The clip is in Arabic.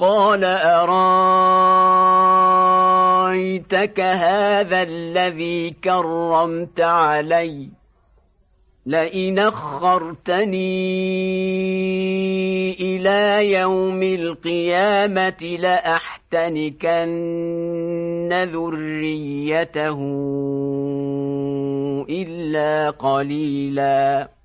قال أرأيتك هذا الذي كرمت علي؟ لئن أخرتني إلى يوم القيامة لأحتنكن ذريته إلا قليلاً.